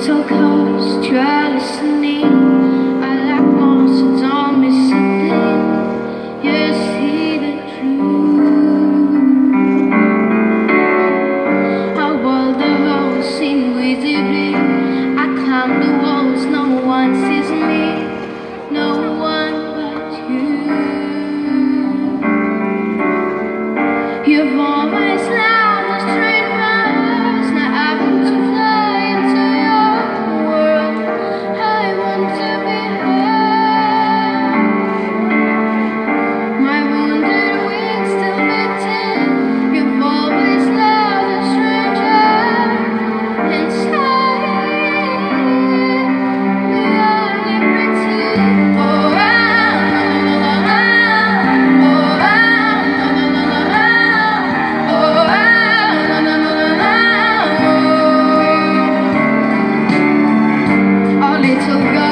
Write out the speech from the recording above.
so good. so good.